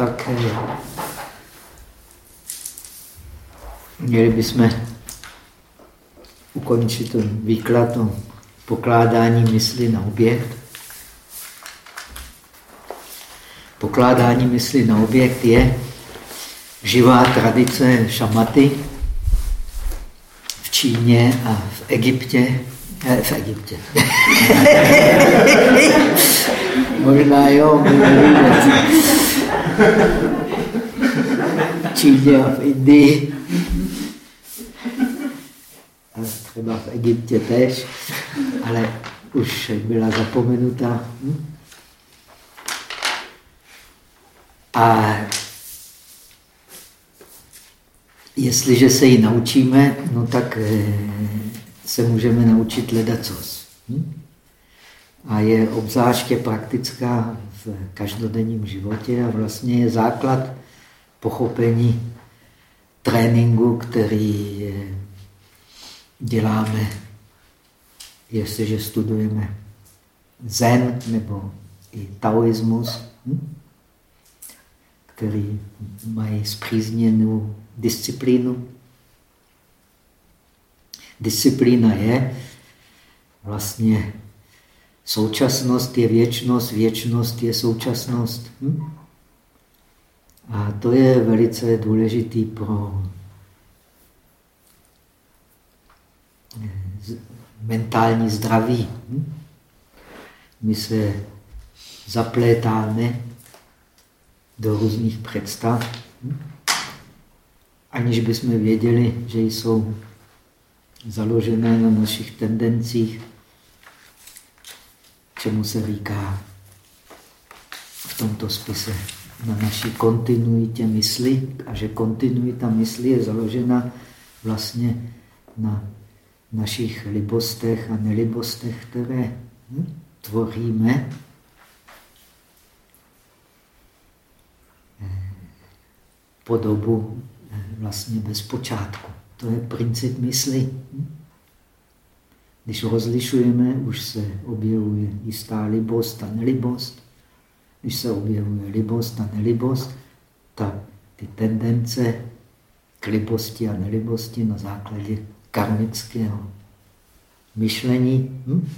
tak měli bychom ukončit výklad o pokládání mysli na objekt. Pokládání mysli na objekt je živá tradice šamaty v Číně a v Egyptě. Eh, v Egyptě. Možná jo, v Číně a v Indii. A třeba v Egyptě tež, ale už byla zapomenutá. Hm? A jestliže se ji naučíme, no tak eh, se můžeme naučit ledacos. Hm? A je obzvláště praktická v každodenním životě a vlastně je základ pochopení tréninku, který děláme, jestliže studujeme zen nebo i taoismus. Hm? který mají zpřízněnou disciplínu. Disciplína je vlastně současnost je věčnost, věčnost je současnost. Hm? A to je velice důležitý pro eh, mentální zdraví. Hm? My se zaplétáme do různých představ, aniž bychom věděli, že jsou založené na našich tendencích, čemu se říká v tomto spise na naší kontinuitě mysli a že kontinuita mysli je založena vlastně na našich libostech a nelibostech, které hm, tvoříme podobu eh, vlastně bez počátku. To je princip mysli. Když rozlišujeme, už se objevuje jistá libost a nelibost. Když se objevuje libost a nelibost, tak ty tendence k libosti a nelibosti na základě karmického myšlení hm?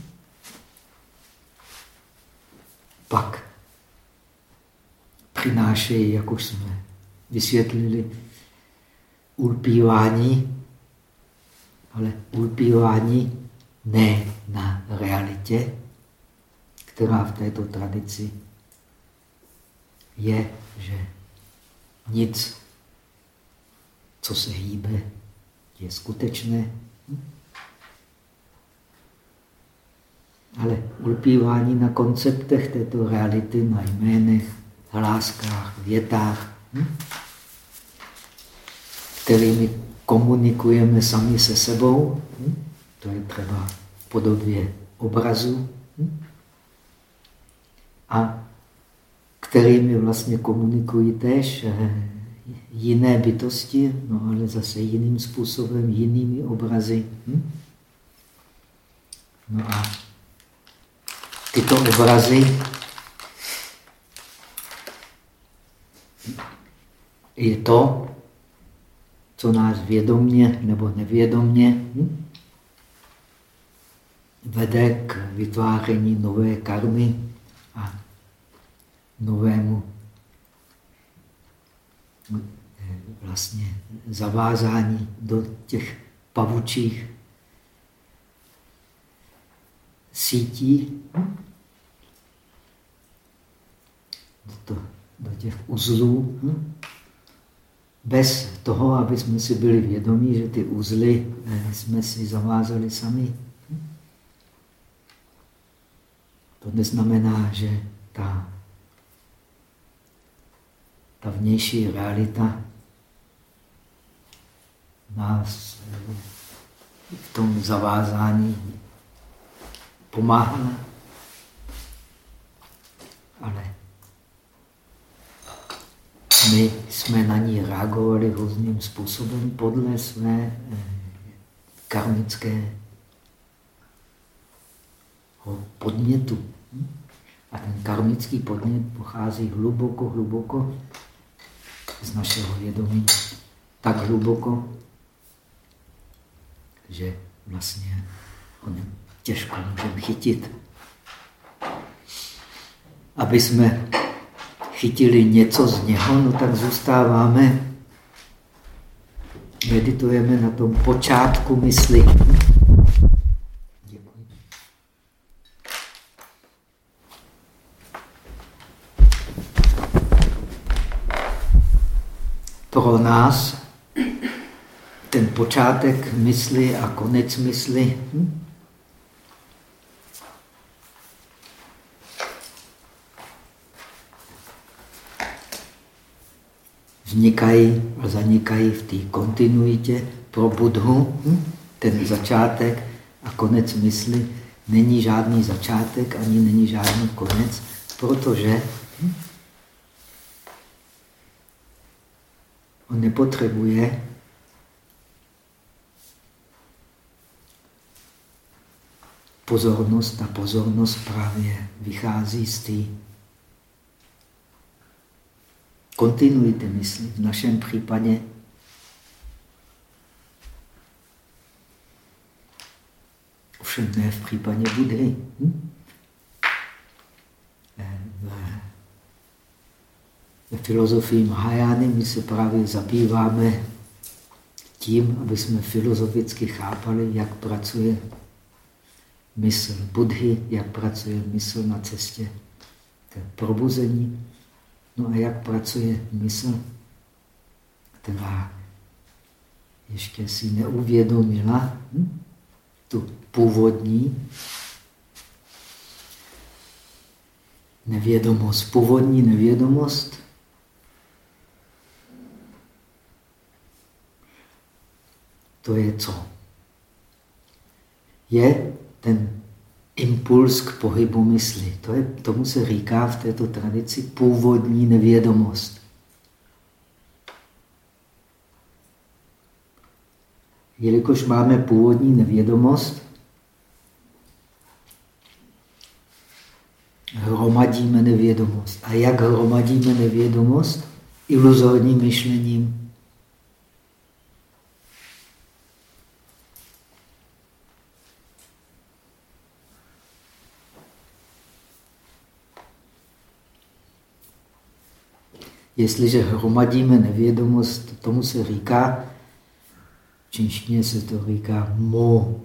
pak přinášejí, jak už jsme vysvětlili ulpívání, ale ulpívání ne na realitě, která v této tradici je, že nic, co se hýbe, je skutečné. Ale ulpívání na konceptech této reality, na jménech, hláskách, větách, hm? kterými komunikujeme sami se sebou. Hm? To je třeba v podobě obrazu. Hm? A kterými vlastně komunikují též eh, jiné bytosti, no ale zase jiným způsobem, jinými obrazy. Hm? No a tyto obrazy je to, co nás vědomně nebo nevědomně hm, vede k vytváření nové karmy a novému vlastně zavázání do těch pavučích sítí, do, do těch uzlů. Bez toho, aby jsme si byli vědomí, že ty uzly eh, jsme si zavázali sami. To neznamená, že ta, ta vnější realita nás v tom zavázání pomáhá, ale my jsme na ní reagovali různým způsobem podle své eh, karmické podnětu. A ten karmický podnět pochází hluboko, hluboko z našeho vědomí tak hluboko, že vlastně ho těžko můžeme chytit. Aby jsme chytili něco z něho, no tak zůstáváme, meditujeme na tom počátku mysli. Pro nás ten počátek mysli a konec mysli hm? vznikají a zanikají v té kontinuitě pro Budhu. Hm? Ten začátek a konec mysli není žádný začátek ani není žádný konec, protože hm? On nepotřebuje pozornost a pozornost právě vychází z té kontinuity mysli. V našem případě ovšem ne v případě Budhy. Hm? Filozofii Mahajány my se právě zabýváme tím, aby jsme filozoficky chápali, jak pracuje mysl Budhy, jak pracuje mysl na cestě k probuzení. No a jak pracuje mysl, která ještě si neuvědomila hm, tu původní nevědomost, původní nevědomost, to je co? Je ten impuls k pohybu mysli. To je, tomu se říká v této tradici původní nevědomost. Jelikož máme původní nevědomost, hromadíme nevědomost. A jak hromadíme nevědomost? Iluzorním myšlením. Jestliže hromadíme nevědomost, tomu se říká, v čínštině se to říká mo,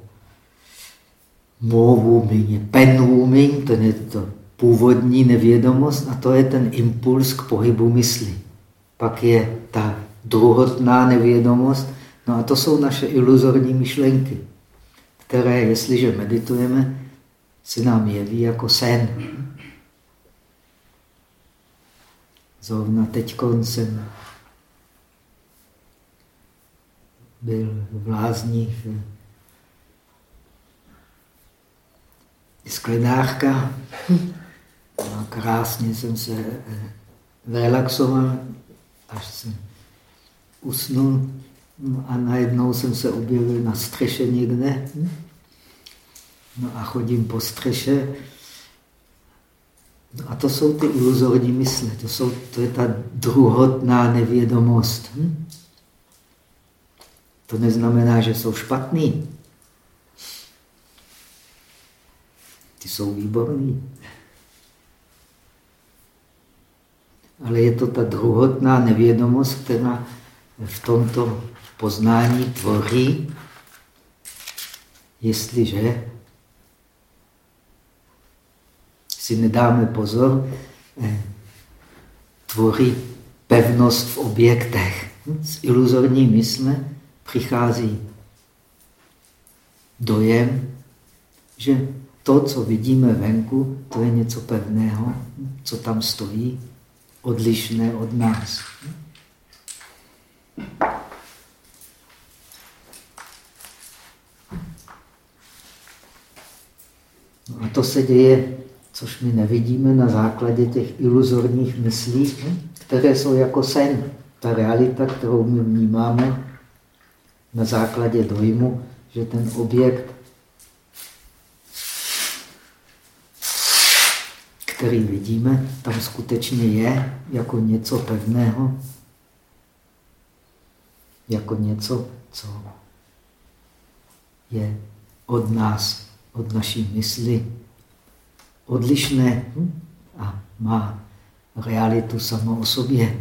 mo wuming, pen wuming, to je to původní nevědomost a to je ten impuls k pohybu mysli. Pak je ta druhotná nevědomost, no a to jsou naše iluzorní myšlenky, které, jestliže meditujeme, se nám jeví jako sen. Zrovna teď jsem byl v lázních sklenářka. A krásně jsem se eh, relaxoval, až jsem usnul. No a najednou jsem se objevil na střeše někde. No a chodím po střeše a to jsou ty iluzorní mysle, to, jsou, to je ta druhotná nevědomost. Hm? To neznamená, že jsou špatný. Ty jsou výborný. Ale je to ta druhotná nevědomost, která v tomto poznání tvoří, jestliže si nedáme pozor, eh, tvoří pevnost v objektech. Z iluzorní mysle přichází dojem, že to, co vidíme venku, to je něco pevného, co tam stojí, odlišné od nás. No a to se děje což my nevidíme na základě těch iluzorních myslí, které jsou jako sen. Ta realita, kterou my vnímáme na základě dojmu, že ten objekt, který vidíme, tam skutečně je jako něco pevného, jako něco, co je od nás, od naší mysli odlišné a má realitu samo o sobě.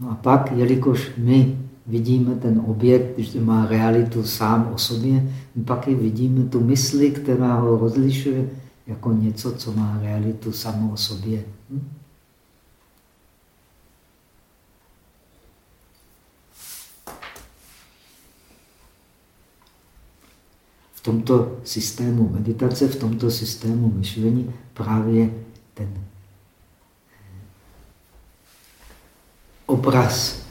No a pak, jelikož my vidíme ten objekt, když má realitu sám o sobě, pak i vidíme tu mysli, která ho rozlišuje jako něco, co má realitu samo o sobě. Hm? V tomto systému meditace, v tomto systému myšlení právě ten obraz,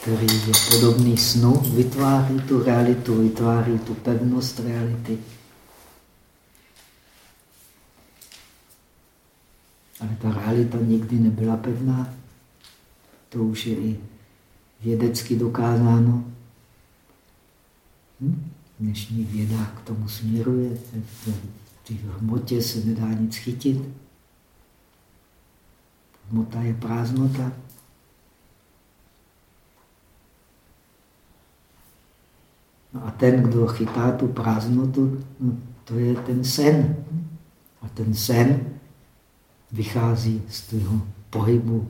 který je podobný snu, vytváří tu realitu, vytváří tu pevnost reality. Ale ta realita nikdy nebyla pevná. To už je i vědecky dokázáno. Hm? Dnešní věda k tomu směruje. V hmotě se nedá nic chytit. Hmota je prázdnota. No a ten, kdo chytá tu prázdnotu, no, to je ten sen. A ten sen vychází z toho pohybu,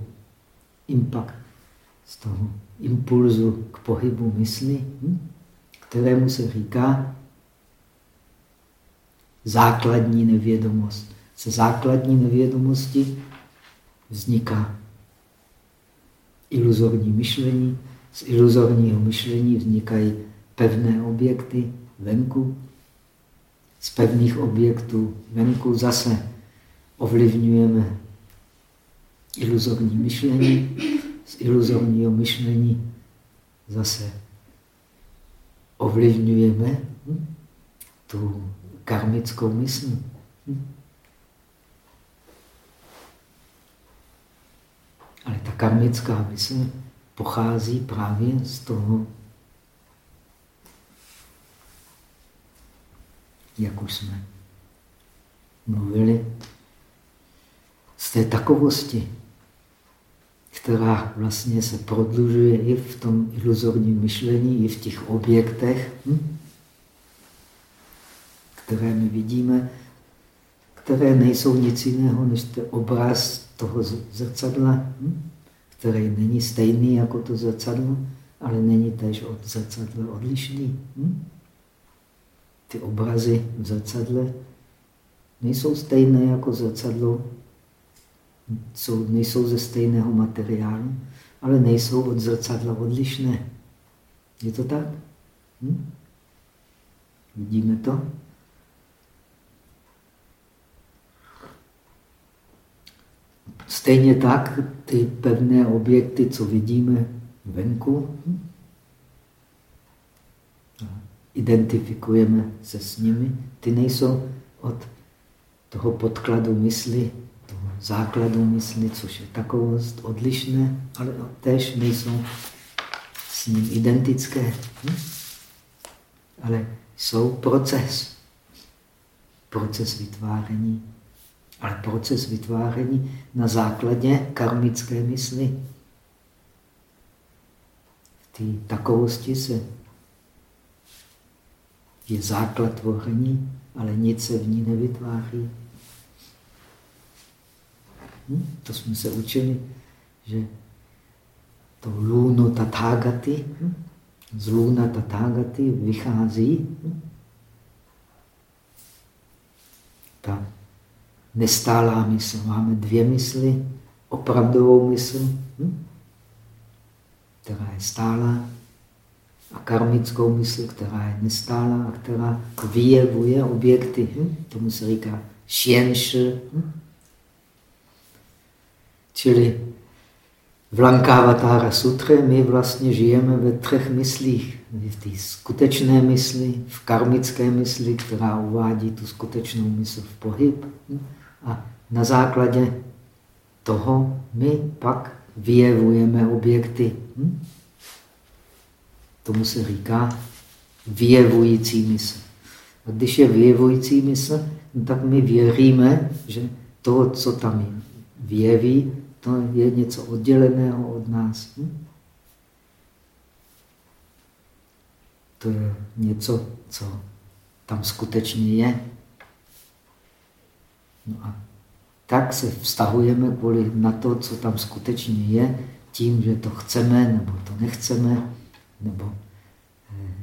impact, z toho impulzu k pohybu mysli. Hm? Kterému se říká základní nevědomost. Se základní nevědomosti vzniká iluzorní myšlení, z iluzorního myšlení vznikají pevné objekty venku, z pevných objektů venku zase ovlivňujeme iluzorní myšlení, z iluzorního myšlení zase ovlivňujeme hm, tu karmickou mysl. Hm. Ale ta karmická mysl pochází právě z toho, jak už jsme mluvili, z té takovosti, která vlastně se prodlužuje i v tom iluzorním myšlení, i v těch objektech, hm? které my vidíme, které nejsou nic jiného než ten obraz toho zrcadla, hm? který není stejný jako to zrcadlo, ale není tež od zrcadla odlišný. Hm? Ty obrazy v zrcadle nejsou stejné jako zrcadlo jsou, nejsou ze stejného materiálu, ale nejsou od zrcadla odlišné. Je to tak? Hm? Vidíme to? Stejně tak ty pevné objekty, co vidíme venku, hm? identifikujeme se s nimi, ty nejsou od toho podkladu mysli základů mysli, což je takovost odlišné, ale též nejsou s ním identické. Hm? Ale jsou proces. Proces vytváření. Ale proces vytváření na základě karmické mysli. V té takovosti se je základ tvoření, ale nic se v ní nevytváří. Hm? To jsme se učili, že to lůno tathagaty, hm? z lůna tathagaty vychází hm? ta nestálá mysl. Máme dvě mysly, opravdovou mysl, která je stálá, a karmickou mysl, která je nestálá a která vyjevuje objekty. Tomu se říká šienš. Čili v Lankavatara sutře my vlastně žijeme ve třech myslích. V té skutečné mysli, v karmické mysli, která uvádí tu skutečnou mysl v pohyb. A na základě toho my pak vyjevujeme objekty. Tomu se říká vyjevující mysl. A když je vyjevující mysl, no tak my věříme, že to, co tam je, vyjeví, to je něco odděleného od nás. Hm? to je něco, co tam skutečně je. No a tak se vztahujeme kvůli na to, co tam skutečně je, tím, že to chceme nebo to nechceme, nebo eh,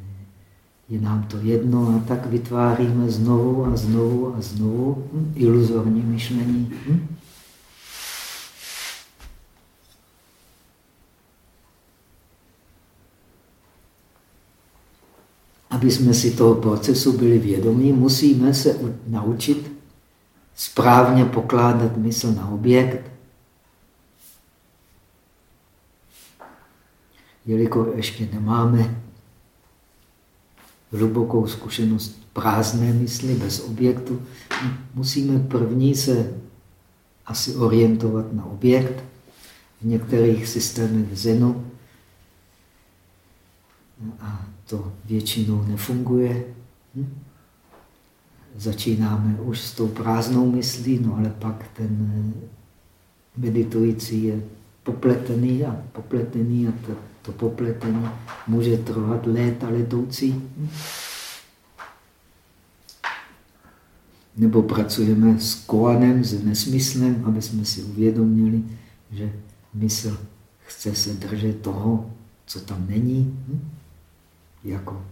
je nám to jedno a tak vytváříme znovu a znovu a znovu hm, iluzorní myšlení. Hm? Aby jsme si toho procesu byli vědomí, musíme se naučit správně pokládat mysl na objekt, jelikož ještě nemáme hlubokou zkušenost prázdné mysli bez objektu, musíme první se asi orientovat na objekt. V některých systémech Zenu a to většinou nefunguje. Hm? Začínáme už s tou prázdnou myslí, no ale pak ten meditující je popletený a popletený a to to popletení může trvat léta letoucí. Nebo pracujeme s koanem, s nesmyslem, aby jsme si uvědomili, že mysl chce se držet toho, co tam není, hm? Jako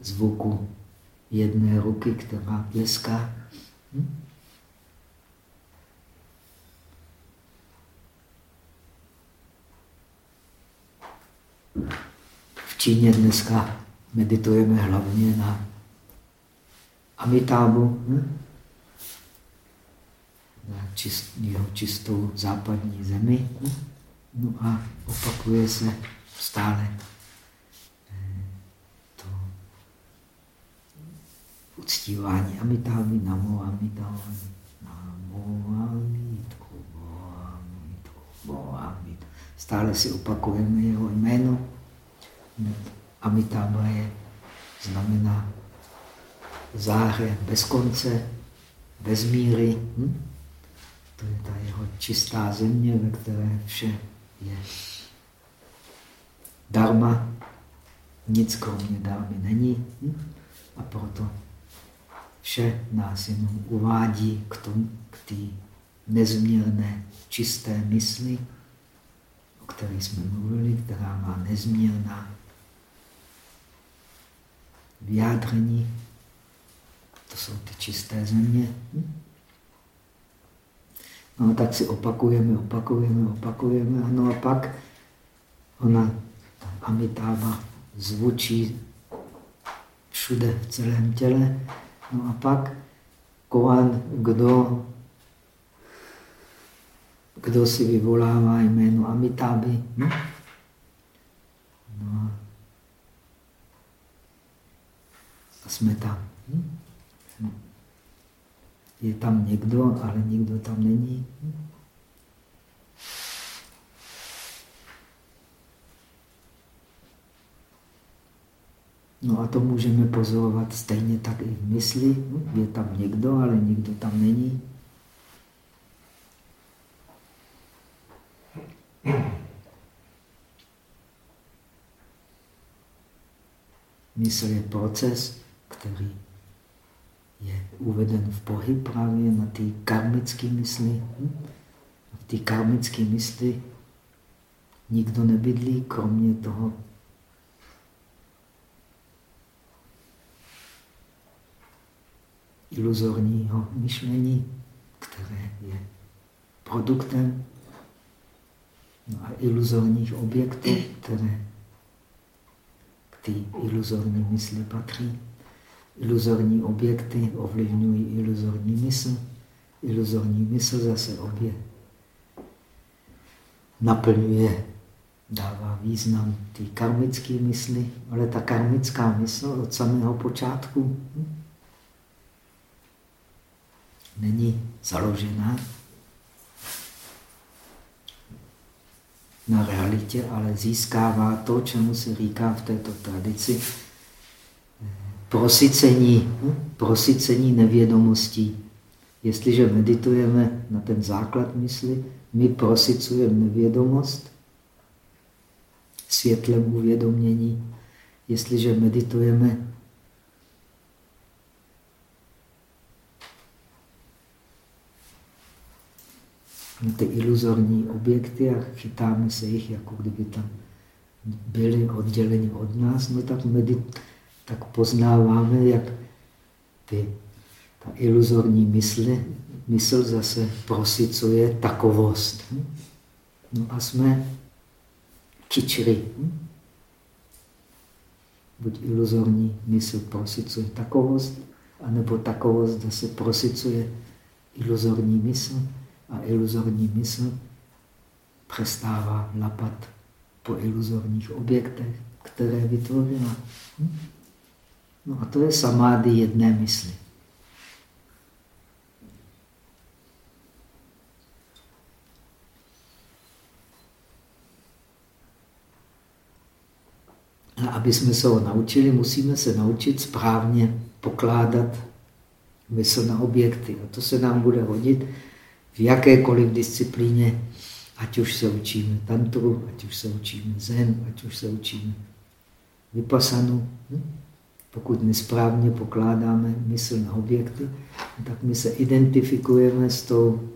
zvuku jedné ruky, která tleská. Hm? V Číně dneska meditujeme hlavně na Amitábu, hm? na čist, jeho čistou západní zemi. Hm? No a opakuje se stále eh, to uctívání Amitáby, Namo Amitáby, Namo Amitáby, Namo Amitáby. Stále si opakujeme jeho jméno. Amitabha je, znamená záře bez konce, bez míry. Hm? To je ta jeho čistá země, ve které vše je darma, nic kromě darmy není. Hm? A proto vše nás jenom uvádí k tomu, k té nezměrné, čisté mysli, o které jsme mluvili, která má nezměrná vyjádření. To jsou ty čisté země. Hm? No a tak si opakujeme, opakujeme, opakujeme. No a pak ona, Amitába, zvučí všude v celém těle. No a pak Koan, kdo kdo si vyvolává jméno Amitáby. Hm? No a jsme tam. Hm? Je tam někdo, ale nikdo tam není. Hm? No a to můžeme pozorovat stejně tak i v mysli. Je tam někdo, ale nikdo tam není. Mysl je proces, který je uveden v pohyb právě na té karmické mysli. V té karmické mysli nikdo nebydlí, kromě toho iluzorního myšlení, které je produktem no a iluzorních objektů, které ty iluzorní mysli patří. Iluzorní objekty ovlivňují iluzorní mysl. Iluzorní mysl zase obě naplňuje, dává význam té karmické mysli, ale ta karmická mysl od samého počátku není založená na realitě, ale získává to, čemu se říká v této tradici prosycení, prosycení nevědomostí. Jestliže meditujeme na ten základ mysli, my prosycujeme nevědomost světlem uvědomění. Jestliže meditujeme ty iluzorní objekty a chytáme se jich, jako kdyby tam byli odděleni od nás, no tak, medit, tak poznáváme, jak ty, ta iluzorní mysl, mysl zase prosicuje takovost. No a jsme kičry. Buď iluzorní mysl prosicuje takovost, anebo takovost zase prosicuje iluzorní mysl a iluzorní mysl přestává lapat po iluzorních objektech, které vytvořila. No a to je samády jedné mysli. A aby jsme se ho naučili, musíme se naučit správně pokládat mysl na objekty. A to se nám bude hodit v jakékoliv disciplíně, ať už se učíme tantru, ať už se učíme zen, ať už se učíme vypasanu. Hm? Pokud nesprávně pokládáme mysl na objekty, tak my se identifikujeme s tou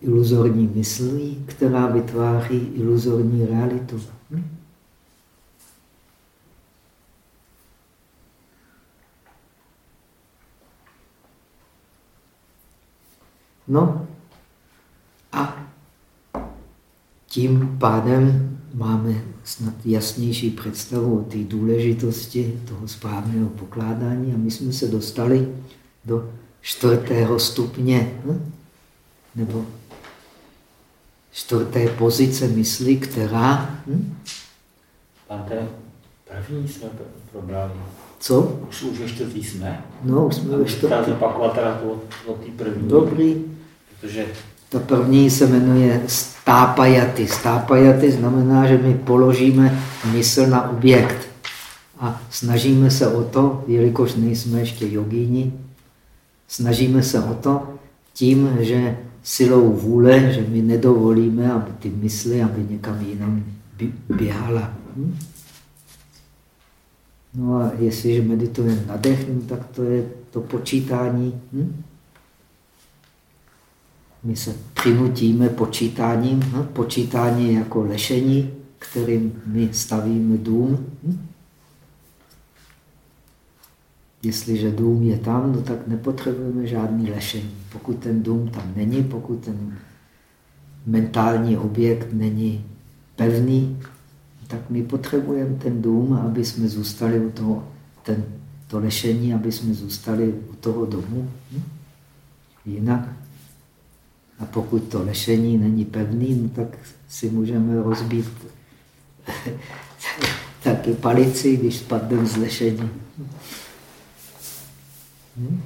iluzorní myslí, která vytváří iluzorní realitu. Hm? No a tím pádem máme snad jasnější představu o té důležitosti toho správného pokládání a my jsme se dostali do čtvrtého stupně, hm? nebo čtvrté pozice mysli, která... Hm? Páté, první jsme probrali. Co? Už, už ve čtvrtý jsme? No, už jsme ve čtvrtý. zopakovat teda první. Dobrý. Protože... Ta první se jmenuje stápajaty. Stápajaty znamená, že my položíme mysl na objekt a snažíme se o to, jelikož nejsme ještě jogíni, snažíme se o to tím, že silou vůle, že my nedovolíme, aby ty mysli, aby někam jinam běhala. Hm? No a jestliže meditujeme na dech, no tak to je to počítání. Hm? My se přinutíme počítáním. Hm? Počítání jako lešení, kterým my stavíme dům. Hm? Jestliže dům je tam, no tak nepotřebujeme žádný lešení. Pokud ten dům tam není, pokud ten mentální objekt není pevný, tak my potřebujeme ten dům, aby jsme zůstali u toho, ten, to lešení, aby jsme zůstali u toho domu. Hm? Jinak a pokud to lešení není pevný, no tak si můžeme rozbít taky palici, když spadneme z lešení. Hm?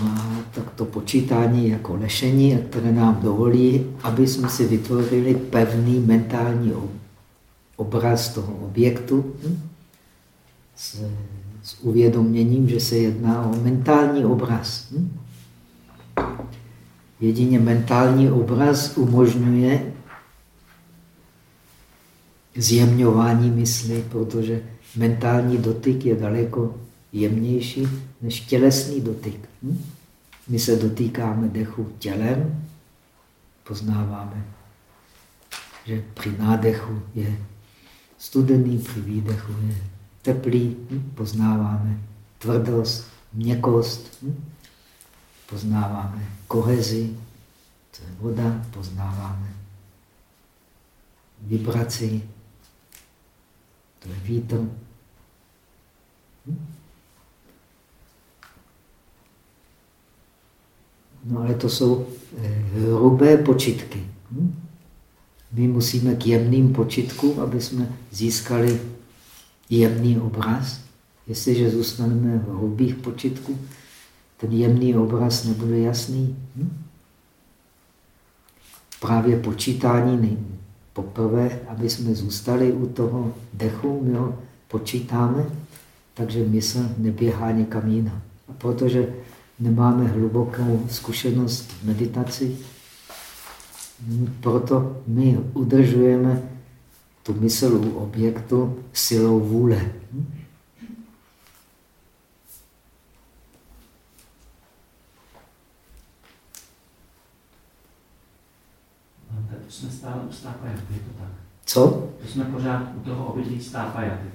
No a tak to počítání jako lešení, které nám dovolí, aby jsme si vytvořili pevný mentální obraz toho objektu. Hm? s uvědoměním, že se jedná o mentální obraz. Hm? Jedině mentální obraz umožňuje zjemňování mysli, protože mentální dotyk je daleko jemnější než tělesný dotyk. Hm? My se dotýkáme dechu tělem, poznáváme, že při nádechu je studený, při výdechu je teplý, hm? poznáváme tvrdost, měkost, hm? poznáváme kohezi, to je voda, poznáváme vibraci, to je vítr. Hm? No ale to jsou eh, hrubé počitky. My musíme k jemným počítkům, aby jsme získali jemný obraz. Jestliže zůstaneme v hrubých počitku, ten jemný obraz nebude jasný. Hm? Právě počítání není. Poprvé, aby jsme zůstali u toho dechu, my ho počítáme, takže mysl neběhá někam jinam. A protože nemáme hlubokou zkušenost v meditaci. Proto my udržujeme tu mysl u objektu silou vůle. To jsme stále u stápajaty, je to tak? Co? To jsme pořád u toho obydlí stápajaty.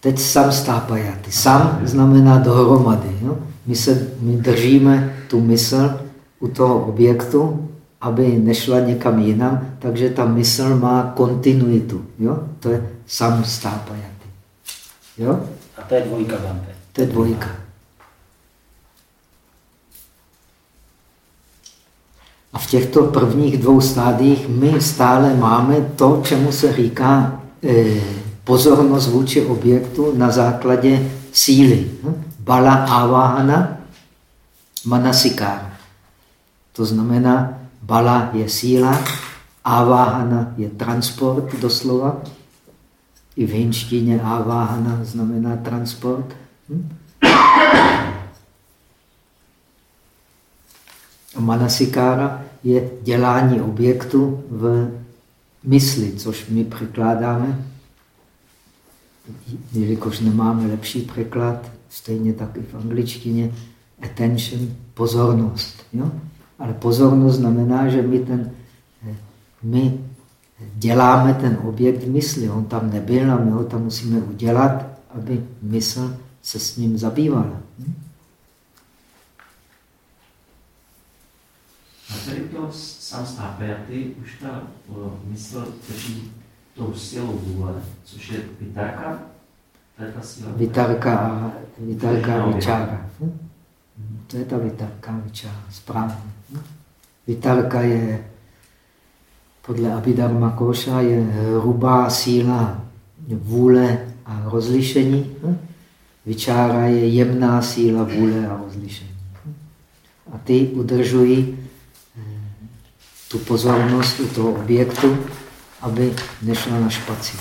Teď sam stápajaty. Sam znamená dohromady. Jo? My, se, my držíme tu mysl u toho objektu, aby nešla někam jinam, takže ta mysl má kontinuitu. Jo? To je sam stápajaty. Jo? A to je dvojka Bante. To je dvojka. A v těchto prvních dvou stádiích my stále máme to, čemu se říká eh, pozornost vůči objektu na základě síly. Hm? Bala avahana manasikár. To znamená, bala je síla, avahana je transport doslova. I v hinštině avahana znamená transport. Hm? Manasikára je dělání objektu v mysli, což my překládáme, jelikož nemáme lepší překlad, stejně tak i v angličtině, attention, pozornost. Jo? Ale pozornost znamená, že my, ten, my děláme ten objekt mysli. On tam nebyl a my ho tam musíme udělat, aby mysl se s ním zabývala. Hm? A tady sám stápajaty už ta mysl drží tou silou vůle, což je vitarka, to je ta síla. Vitarka a vitarka a vyčára. Hm? To je ta vitarka a vyčára, správně. Vitarka je podle Abhidharma Koša je hrubá síla vůle a rozlišení. Vyčára je jemná síla vůle a rozlišení. A ty udržují tu pozornost u toho objektu, aby nešla na špací.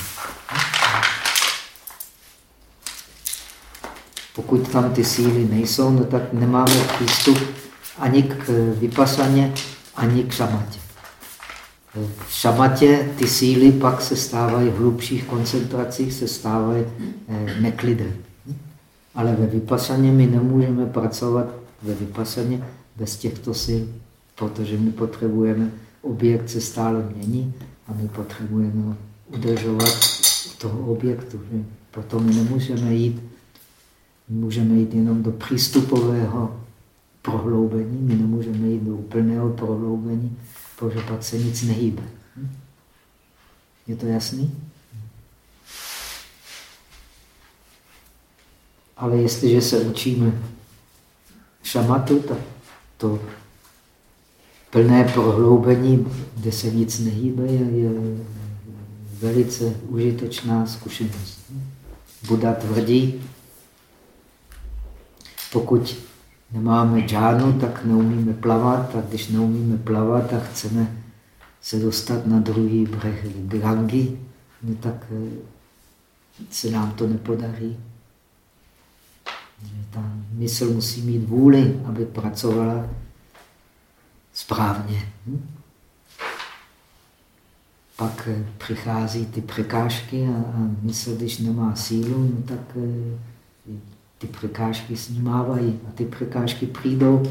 Pokud tam ty síly nejsou, no tak nemáme přístup ani k vypasaně, ani k šamatě. V šamatě ty síly pak se stávají v hlubších koncentracích, se stávají eh, neklidem. Ale ve vypasaně my nemůžeme pracovat ve vypasaně bez těchto sil protože my potřebujeme, objekt se stále mění a my potřebujeme udržovat toho objektu. Že? Proto my nemůžeme jít, můžeme jít jenom do přístupového prohloubení, my nemůžeme jít do úplného prohloubení, protože pak se nic nehýbe. Je to jasný? Ale jestliže se učíme šamatu, tak to plné prohloubení, kde se nic nehýbe, je, je velice užitečná zkušenost. Buda tvrdí, pokud nemáme džánu, tak neumíme plavat a když neumíme plavat a chceme se dostat na druhý břeh Gangy, no tak eh, se nám to nepodaří. Ta mysl musí mít vůli, aby pracovala správně. Hm? Pak eh, přichází ty překážky a, a mysl, když nemá sílu, no tak eh, ty překážky snímávají a ty překážky přijdou.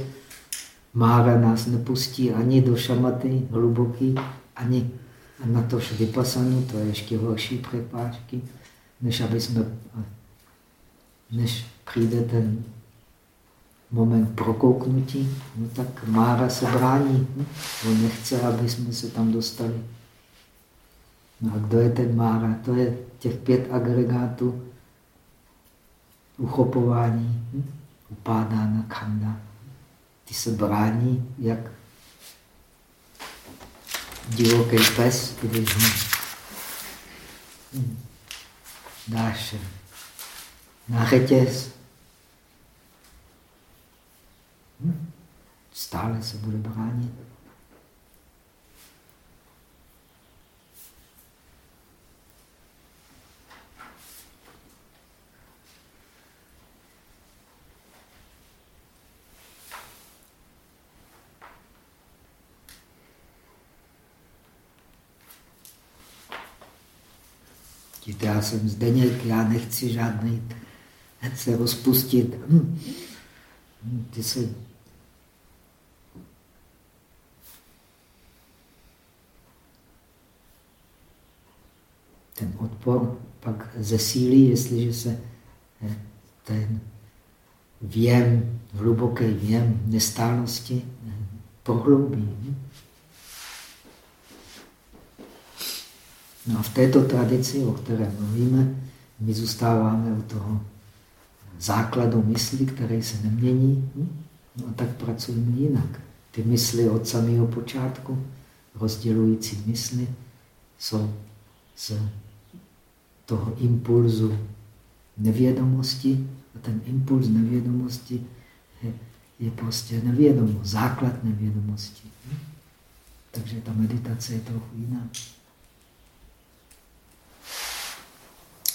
Mára nás nepustí ani do šamaty hluboký, ani na to vypasanu, to je ještě horší překážky, než aby jsme, než přijde ten moment prokouknutí, no tak Mára se brání. Hm? On nechce, aby jsme se tam dostali. No a kdo je ten Mára? To je těch pět agregátů uchopování, upádána kanda. Ty se brání, jak divoký pes, když ho dáš na řetěz, Hm? Stále se bude bránit. Já jsem Zdeněk, já nechci žádný se rozpustit. Hm. Ty se ten odpor pak zesílí, jestliže se eh, ten věm, hluboký věm nestálosti eh, prohloubí. No a v této tradici, o které mluvíme, my zůstáváme u toho základu mysli, který se nemění. No a tak pracujeme jinak. Ty mysli od samého počátku, rozdělující mysli, jsou z toho impulzu nevědomosti a ten impuls nevědomosti je, je prostě nevědomost, základ nevědomosti. Takže ta meditace je trochu jiná.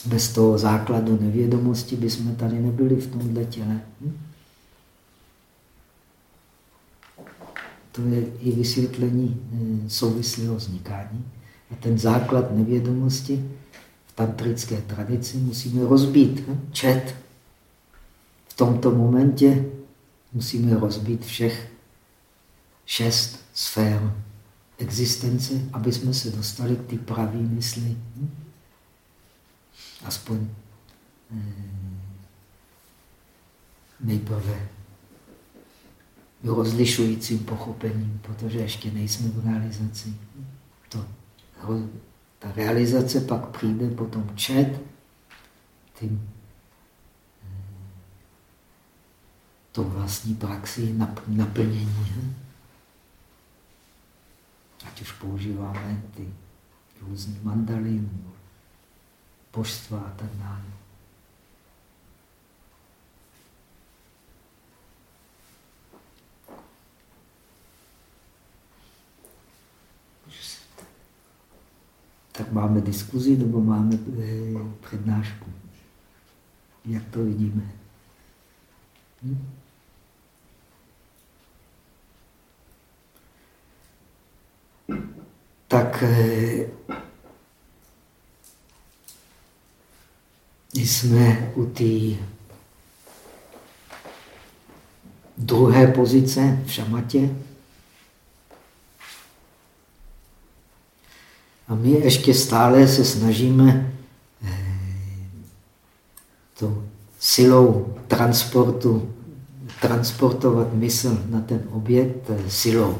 Bez toho základu nevědomosti bychom tady nebyli v tomhle těle. To je i vysvětlení eh, souvislého vznikání. A ten základ nevědomosti v tantrické tradici musíme rozbít. Čet. V tomto momentě musíme rozbít všech šest sfér existence, aby jsme se dostali k ty pravé mysli. Aspoň eh, nejprve rozlišujícím pochopením, protože ještě nejsme v realizaci. To ta realizace pak přijde potom čet, tím eh, to vlastní praxi naplnění. Ať už používáme ty různé mandaly, božstva a tak dále. tak máme diskuzi nebo máme eh, přednášku. Jak to vidíme? Hm? Tak jsme u té druhé pozice v šamatě. A my ještě stále se snažíme eh, to silou transportu transportovat mysl na ten objekt eh, silou.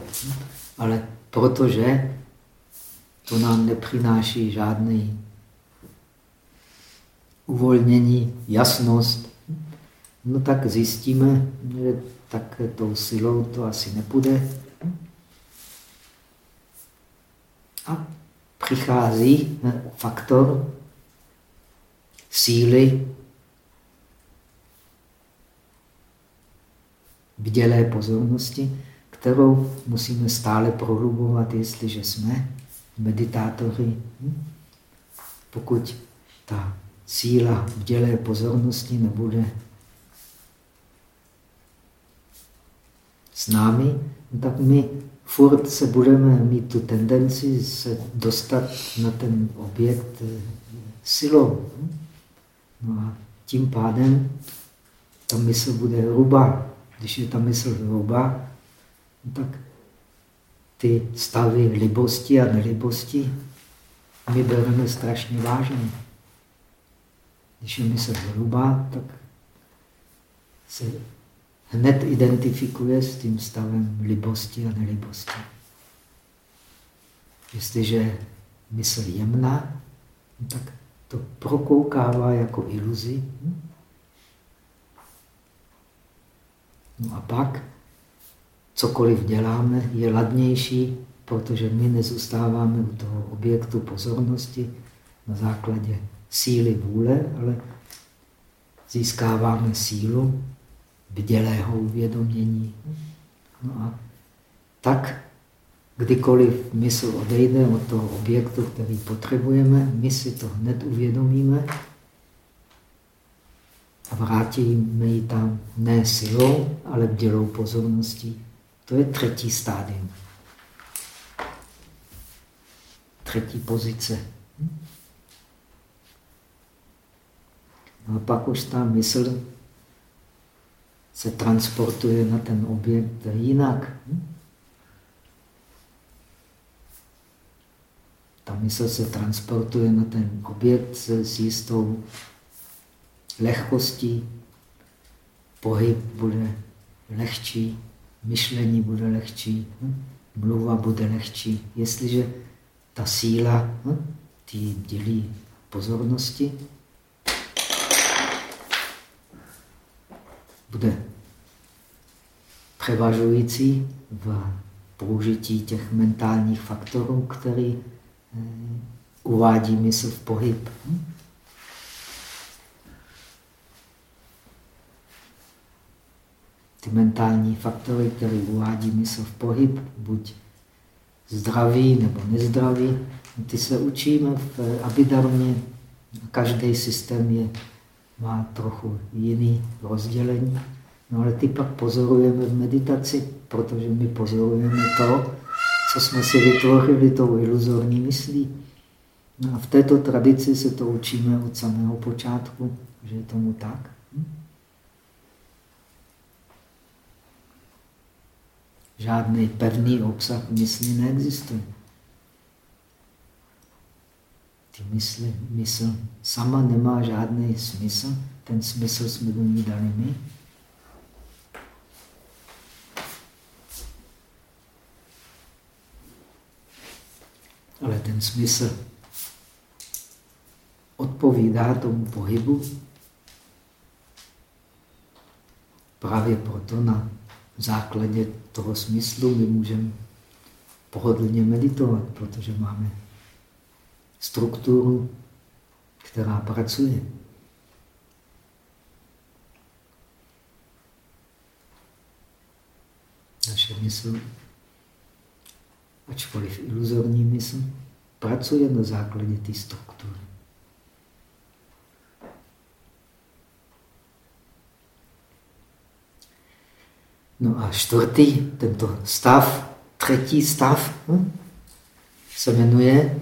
Ale protože to nám nepřináší žádný uvolnění, jasnost, no tak zjistíme, že tak tou silou to asi nepůjde. A přichází faktor síly vdělé pozornosti, kterou musíme stále prohlubovat, jestliže jsme meditátory. Pokud ta síla vdělé pozornosti nebude s námi, tak my furt se budeme mít tu tendenci se dostat na ten objekt eh, silou. No a tím pádem ta mysl bude hrubá. Když je ta mysl hrubá, no tak ty stavy libosti a nelibosti my bereme strašně vážně. Když je mysl hrubá, tak se hned identifikuje s tím stavem libosti a nelibosti. Jestliže mysl jemná, tak to prokoukává jako iluzi. No a pak cokoliv děláme, je ladnější, protože my nezůstáváme u toho objektu pozornosti na základě síly vůle, ale získáváme sílu vdělého uvědomění. No a tak, kdykoliv mysl odejde od toho objektu, který potřebujeme, my si to hned uvědomíme a vrátíme ji tam ne silou, ale vdělou pozorností. To je třetí stádium. Třetí pozice. A pak už ta mysl se transportuje na ten objekt jinak. Ta mysl se transportuje na ten objekt s jistou lehkostí. Pohyb bude lehčí, myšlení bude lehčí, mluva bude lehčí. Jestliže ta síla ty dělí pozornosti bude převažující v použití těch mentálních faktorů, který eh, uvádí mysl v pohyb. Ty mentální faktory, které uvádí mysl v pohyb, buď zdraví nebo nezdraví, ty se učíme v Abidarmě. Každý systém je má trochu jiný rozdělení. No ale ty pak pozorujeme v meditaci, protože my pozorujeme to, co jsme si vytvořili tou iluzorní myslí. No a v této tradici se to učíme od samého počátku, že je tomu tak. Hm? Žádný pevný obsah mysli neexistuje ty mysli, mysl sama nemá žádný smysl, ten smysl jsme do ní dali my. Ale ten smysl odpovídá tomu pohybu. Právě proto na základě toho smyslu my můžeme pohodlně meditovat, protože máme strukturu, která pracuje. Naše mysl, ačkoliv iluzorní mysl, pracuje na základě té struktury. No a čtvrtý, tento stav, třetí stav, hm, se jmenuje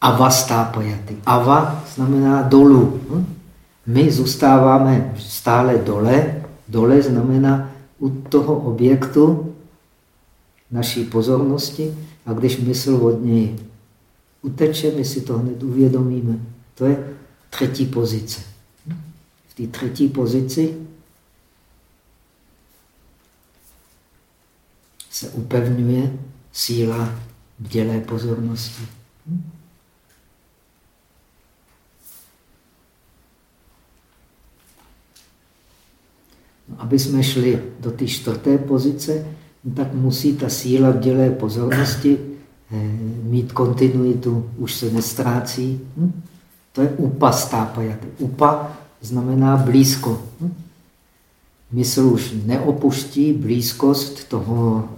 Ava stápajaty. Ava znamená dolů. Hm? My zůstáváme stále dole. Dole znamená u toho objektu naší pozornosti a když mysl od něj uteče, my si to hned uvědomíme. To je třetí pozice. V té třetí pozici se upevňuje síla bdělé pozornosti. Aby jsme šli do té čtvrté pozice, tak musí ta síla v dělé pozornosti eh, mít kontinuitu, už se nestrácí. Hm? To je upa stápajaty. Upa znamená blízko. Hm? Mysl už neopuští blízkost toho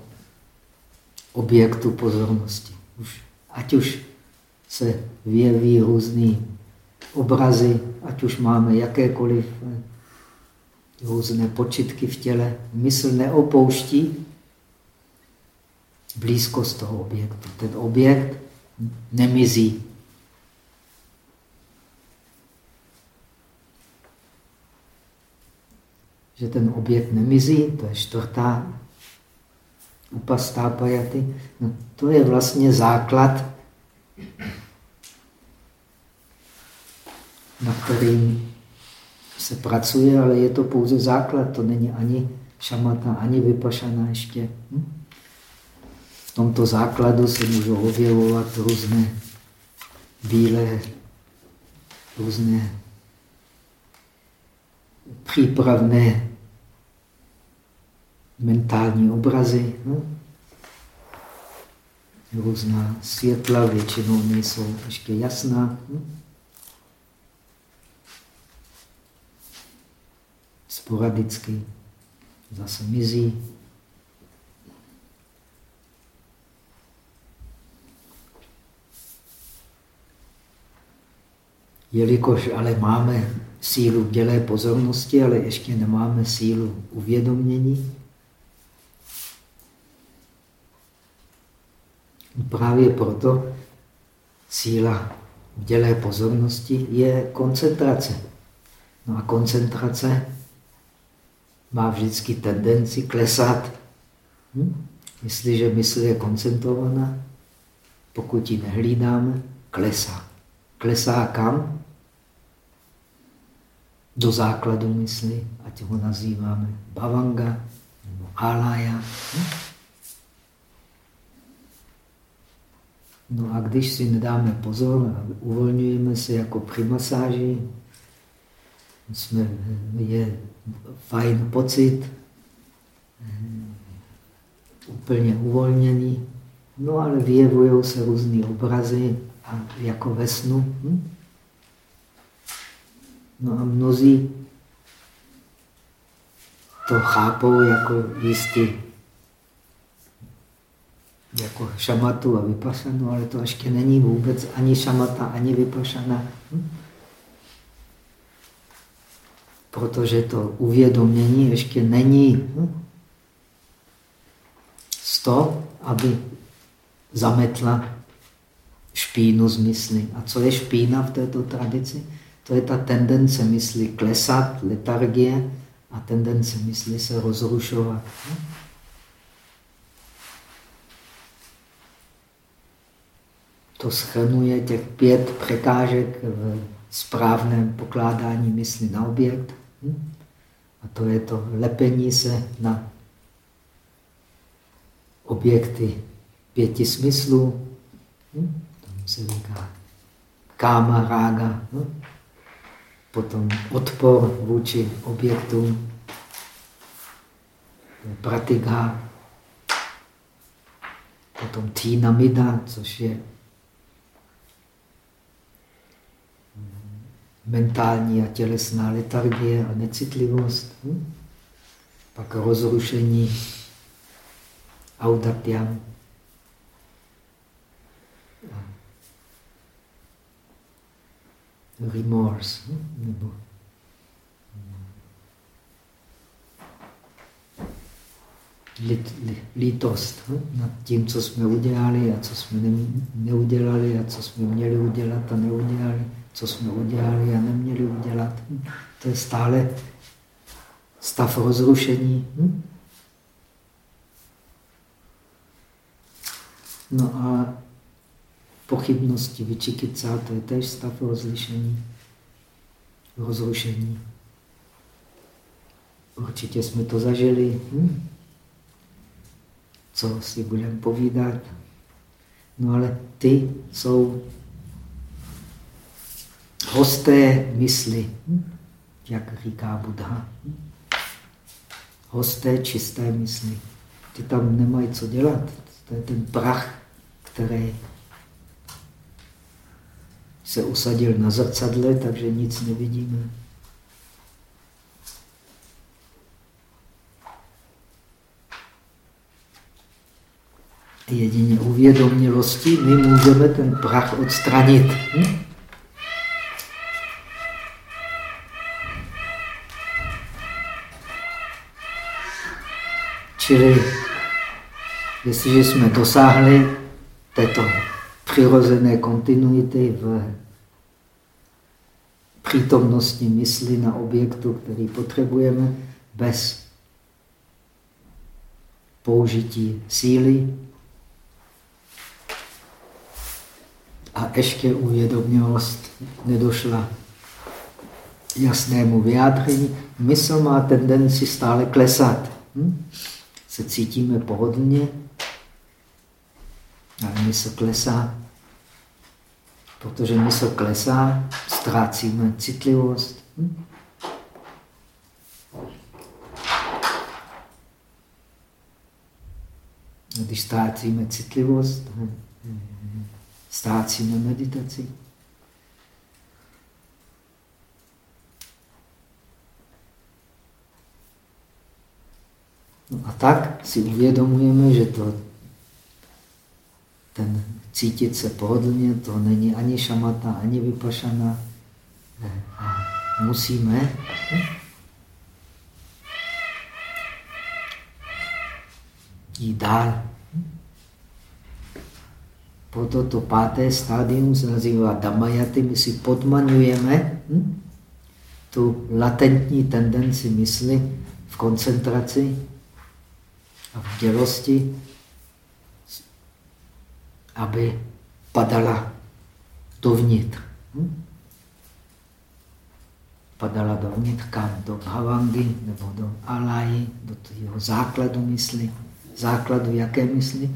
objektu pozornosti. Už, ať už se vyjeví různé obrazy, ať už máme jakékoliv eh, různé počitky v těle, mysl neopouští blízkost toho objektu. Ten objekt nemizí. Že ten objekt nemizí, to je čtvrtá upastápajaty, no, to je vlastně základ, na kterým se pracuje, ale je to pouze základ, to není ani šamata, ani vypašaná ještě. Hm? V tomto základu se můžou objevovat různé bílé, různé přípravné mentální obrazy. Hm? Různá světla většinou nejsou ještě jasná. Hm? Sporadicky zase mizí. Jelikož ale máme sílu dělé pozornosti, ale ještě nemáme sílu uvědomění, právě proto síla dělé pozornosti je koncentrace. No a koncentrace má vždycky tendenci klesat. Hm? Jestliže mysl je koncentrovaná, pokud ji nehlídáme, klesá. Klesá kam? Do základu mysli, ať ho nazýváme bhavanga nebo alaya. Hm? No a když si nedáme pozor a uvolňujeme se jako při masáži, jsme, je fajn pocit, úplně uvolněný, no ale vyjevují se různé obrazy a jako ve snu. Hm? No a mnozí to chápou jako jistý jako šamatu a vypašanu, ale to ještě není vůbec ani šamata, ani vypašana. Hm? Protože to uvědomění ještě není hm? z to, aby zametla špínu z mysli. A co je špína v této tradici? To je ta tendence mysli klesat, letargie a tendence mysli se rozrušovat. Hm? to schrnuje těch pět překážek v správném pokládání mysli na objekt. A to je to lepení se na objekty pěti smyslů. Hm? Tomu se říká káma, rága. Hm? Potom odpor vůči objektům, pratigha, potom týnamida, což je mentální a tělesná letargie a necitlivost. Hm? Pak rozrušení audatyam. Remorse. Hm? Nebo lit, li, lítost hm? nad tím, co jsme udělali a co jsme ne, neudělali a co jsme měli udělat a neudělali co jsme udělali a neměli udělat. To je stále stav rozrušení. Hm? No a pochybnosti, vyčikica, to je též stav rozlišení, rozrušení. Určitě jsme to zažili. Hm? Co si budeme povídat? No ale ty jsou hosté mysli, jak říká Buddha. Hosté čisté mysli. Ty tam nemají co dělat. To je ten prach, který se usadil na zrcadle, takže nic nevidíme. Jedině uvědomělostí my můžeme ten prach odstranit. Hm? Čili jestliže jsme dosáhli této přirozené kontinuity v přítomnosti mysli na objektu, který potřebujeme, bez použití síly a ještě uvědomělost nedošla jasnému vyjádření, mysl má tendenci stále klesat. Hm? Se cítíme pohodlně, ale mysl klesá. Protože mysl klesá, ztrácíme citlivost. Hm? Když ztrácíme citlivost, ztrácíme meditaci. A tak si uvědomujeme, že to, ten cítit se pohodlně, to není ani šamata, ani vypašana. A musíme jít dál. Proto to páté stádium se nazývá damajaty. My si podmaňujeme hm, tu latentní tendenci mysli v koncentraci a v dělosti, aby padala dovnitř. Hm? Padala dovnitř kam? Do havangy nebo do alaji, do toho základu mysli. Základu jaké mysli?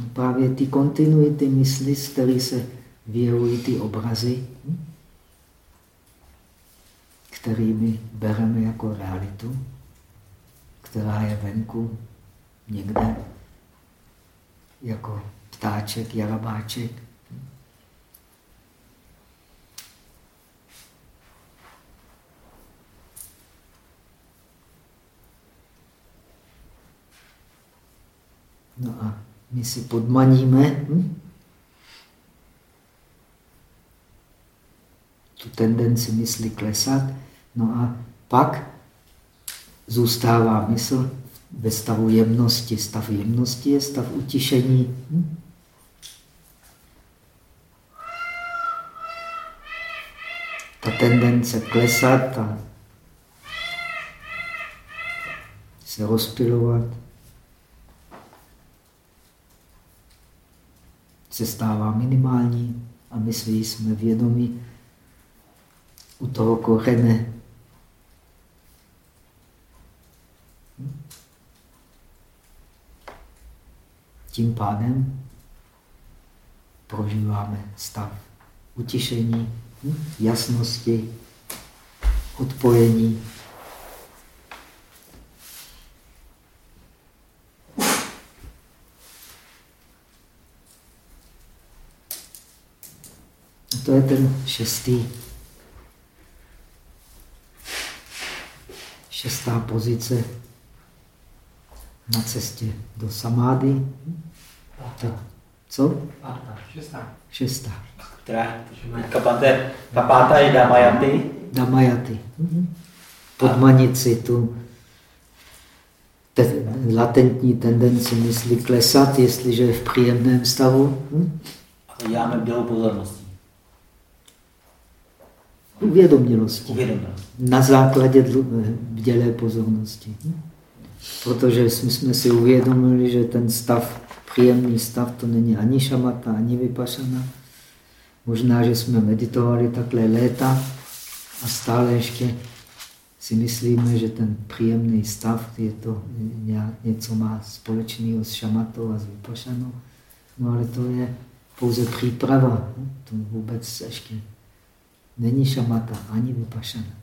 No právě ty kontinuity mysli, z které se vyjevují ty obrazy, hm? kterými bereme jako realitu, která je venku někde jako ptáček, jarabáček. No a my si podmaníme hm? tu tendenci mysli klesat, no a pak zůstává mysl ve stavu jemnosti. Stav jemnosti je stav utišení. Hm? Ta tendence klesat a se rozpilovat se stává minimální a my si jsme vědomí u toho kořene. Tím pádem prožíváme stav utišení, jasnosti, odpojení. To je ten šestý, šestá pozice na cestě do samády. Co? Šestá. Šestá. Která, ta pátá je Damayaty. Damayaty. Podmanit si tu te, latentní tendenci mysli klesat, jestliže je v příjemném stavu. Hm? A to děláme bdělou pozorností. Uvědomělosti. Uvědomělost. Na základě bdělé pozornosti. Hm? Protože jsme, jsme si uvědomili, že ten stav, příjemný stav, to není ani šamata, ani vypašana. Možná, že jsme meditovali takhle léta a stále ještě si myslíme, že ten příjemný stav je to něco má společného s šamatou a s vypašanou. No ale to je pouze příprava. To vůbec ještě není šamata ani vypašana.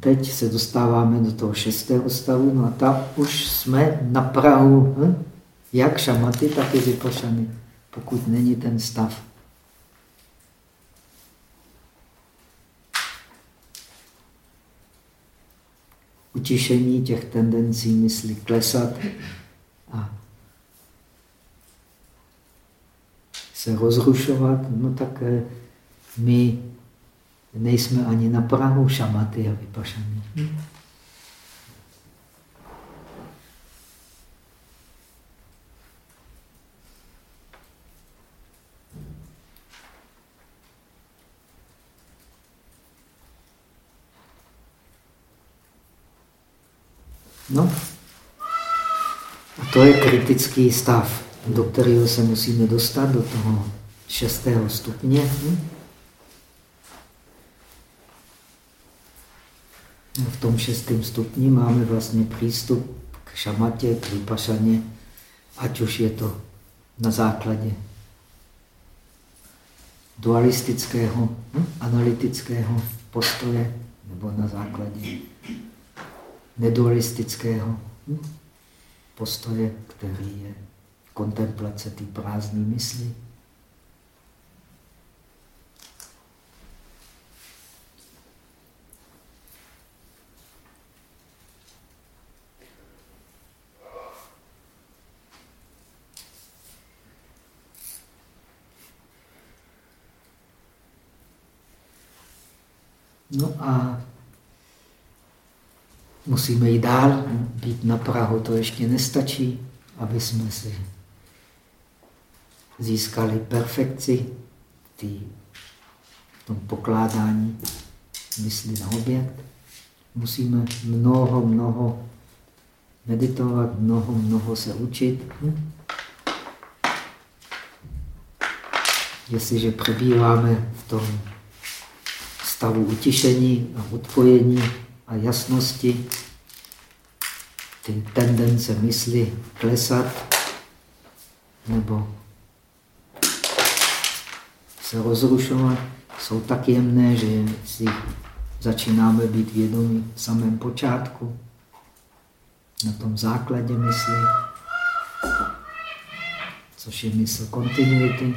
Teď se dostáváme do toho šestého stavu, no a tam už jsme na Prahu, hm? jak šamaty, tak i vypašany, pokud není ten stav. Utišení těch tendencí mysli klesat a se rozrušovat, no tak eh, my nejsme ani na Prahu šamaty a vypašaní. No, a to je kritický stav, do kterého se musíme dostat, do toho šestého stupně. Hm? V tom šestém stupni máme vlastně přístup k šamatě, k vypašaně, ať už je to na základě dualistického, hm, analytického postoje, nebo na základě nedualistického hm, postoje, který je kontemplace té prázdné mysli. No a musíme jít dál, být na Prahu to ještě nestačí, aby jsme si získali perfekci tý, v tom pokládání mysli na objekt. Musíme mnoho, mnoho meditovat, mnoho, mnoho se učit. Hm? Jestliže přebýváme v tom stavu utišení a odpojení a jasnosti, ty tendence mysli klesat nebo se rozrušovat, jsou tak jemné, že si začínáme být vědomí v samém počátku, na tom základě mysli, což je mysl kontinuity.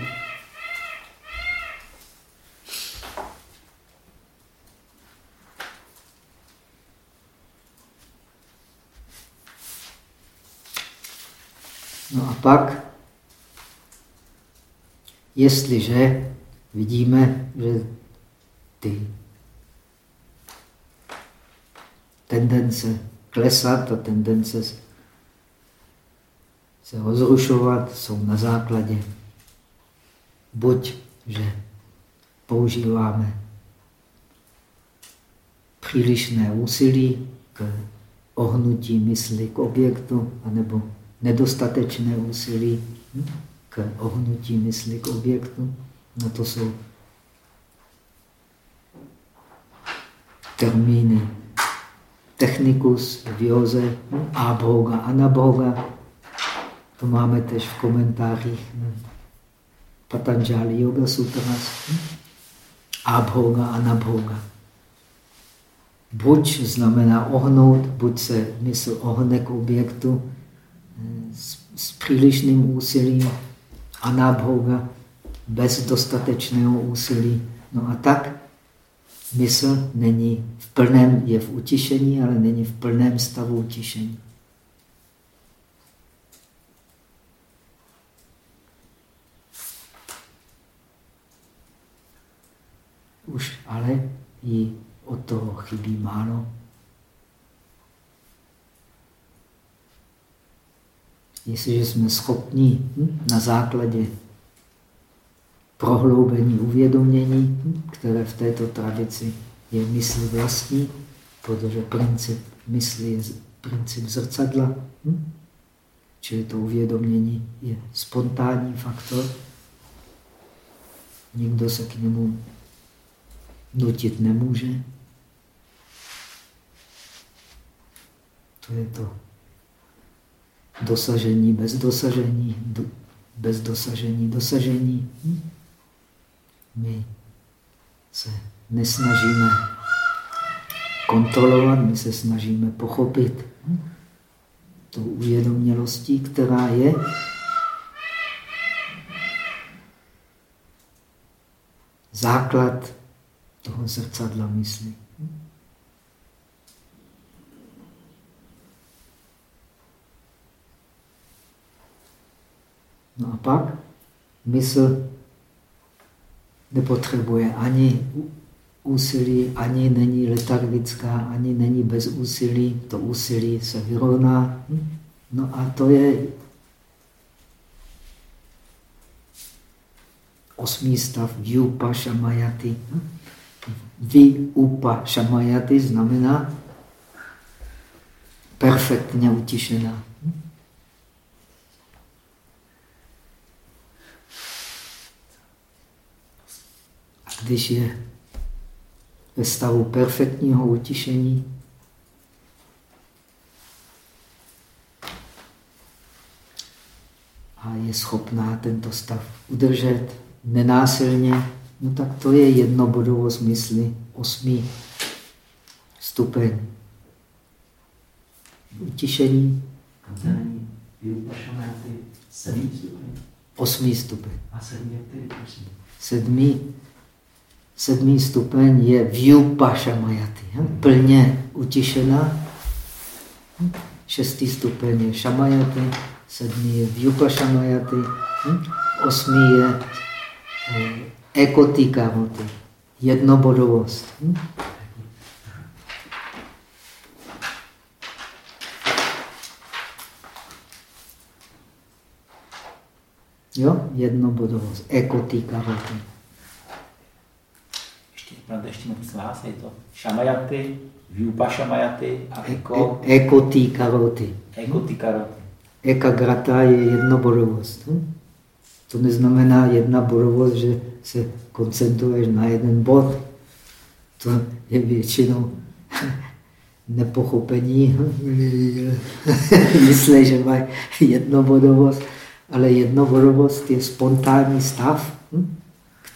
Pak, jestliže vidíme, že ty tendence klesat a tendence se rozrušovat jsou na základě buď, že používáme přílišné úsilí k ohnutí mysli k objektu, anebo nedostatečné úsilí k ohnutí mysli k objektu. Na to jsou termíny technikus v józe, abhoga, anabhoga. To máme tež v komentářích Patanjali Yoga Sutras. Abhoga, anabhoga. Buď znamená ohnout, buď se mysl ohne k objektu, s, s přílišným úsilím, anabhoga, bez dostatečného úsilí. No a tak mysl není v plném, je v utišení, ale není v plném stavu utišení. Už ale jí od toho chybí málo. Jestliže jsme schopni hm, na základě prohloubení uvědomění, hm, které v této tradici je mysl vlastní, protože princip mysli je princip zrcadla, hm, čili to uvědomění je spontánní faktor. Nikdo se k němu nutit nemůže. To je to dosažení bez dosažení, do, bez dosažení dosažení. Hm? My se nesnažíme kontrolovat, my se snažíme pochopit hm? tu uvědomělostí, která je základ toho zrcadla mysli. No a pak mysl nepotřebuje ani úsilí, ani není letargická, ani není bez úsilí. To úsilí se vyrovná. No a to je osmý stav Vyupa Shamayati. Vyupa Shamayati znamená perfektně utišená. Když je ve stavu perfektního utišení, a je schopná tento stav udržet nenásilně, no tak to je jednobodovost mysli, osmý stupeň utišení. Osmý stupeň. A sedmý který, prosím? Sedmý sedmý stupeň je vyupašamajaty, hm, plně utišená. Hm, šestý stupeň je šamajaty, sedmý je vyupašamajaty, hm, osmý je eh, ekotikamoty, jednobodovost. Jo? Jednobodovost, ekotikamoty vás, je to šamajaty, vyupa šamajaty a eko... E, ekotýka roty. Ekotýka roty. Ekagrata je jednobodovost. Hm? To neznamená jedna bodovost, že se koncentruješ na jeden bod. To je většinou nepochopení. Myslí, že mají jednobodovost, ale jednobodovost je spontánní stav, hm,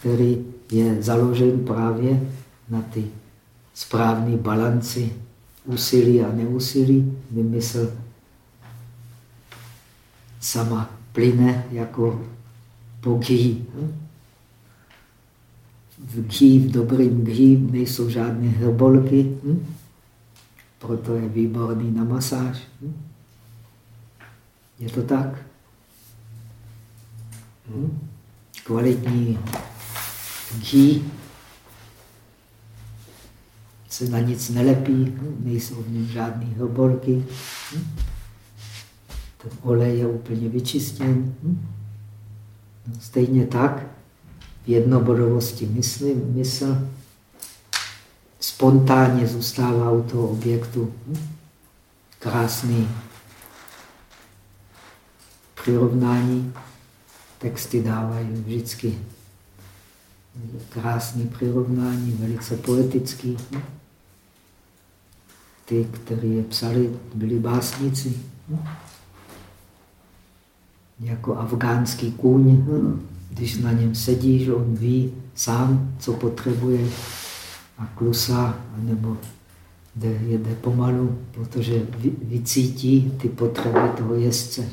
který je založen právě na ty správné balanci úsilí a neúsilí. Vymysl sama plyne jako po. V ghee, v dobrým ghee nejsou žádné hrbolky, hm? proto je výborný na masáž. Hm? Je to tak? Hm? Kvalitní ghee se na nic nelepí, nejsou v něm žádné hrbolky. Hm? Ten olej je úplně vyčistěn. Hm? No, stejně tak v jednobodovosti mysli, mysl spontánně zůstává u toho objektu. Hm? Krásný přirovnání. Texty dávají vždycky krásný přirovnání, velice poetický. Ty, kteří je psali, byli básníci. Hm? jako afgánský kůň, když na něm sedíš, on ví sám, co potřebuje a klusá, nebo jde, jede pomalu, protože vycítí ty potřeby toho jezdce.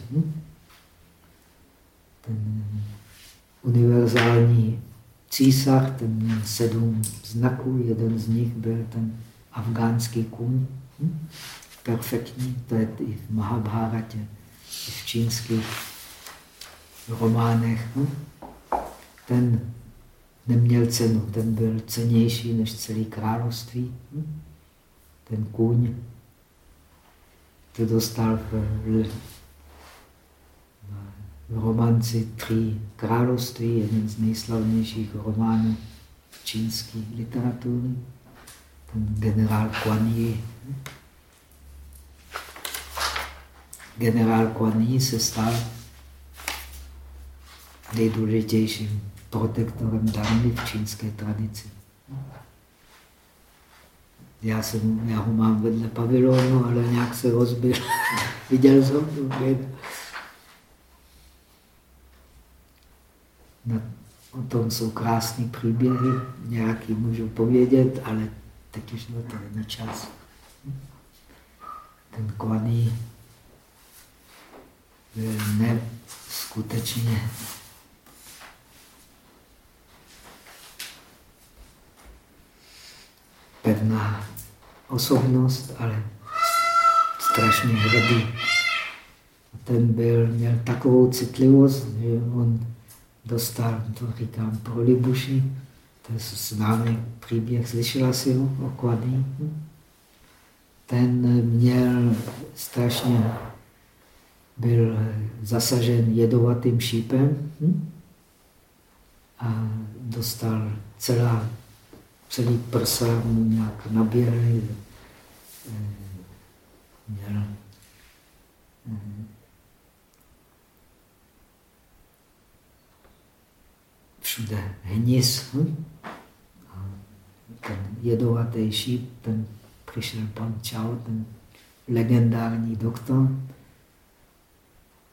Ten univerzální císař, ten měl sedm znaků, jeden z nich byl ten afgánský kůň. Hm? Perfektní, to je i v Mahabharatě, i v čínských románech, hm? ten neměl cenu, ten byl cenější než celý království. Hm? Ten kůň to dostal v, romanci Tři království, jeden z nejslavnějších románů čínské literatury, ten generál Kuan Yi. Generál Kuan Yi se stal nejdůležitějším protektorem dharmy v čínské tradici. Já, jsem, já ho mám vedle pavilonu, ale nějak se rozbil. Viděl jsem to. O tom jsou krásné příběhy, nějaký můžu povědět, ale teď už na to není čas. Ten Kuaný byl neskutečně pevná osobnost, ale strašně hrdý. A ten byl, měl takovou citlivost, že on dostal, to říkám, pro Libuši, to je známý příběh, slyšela si ho o Kladný? Ten měl strašně, byl zasažen jedovatým šípem hm? a dostal celá celý prsa mu nějak naběhly. Měl všude hnis. Hm? ten jedovatý šíp, ten přišel pan Čau, ten legendární doktor.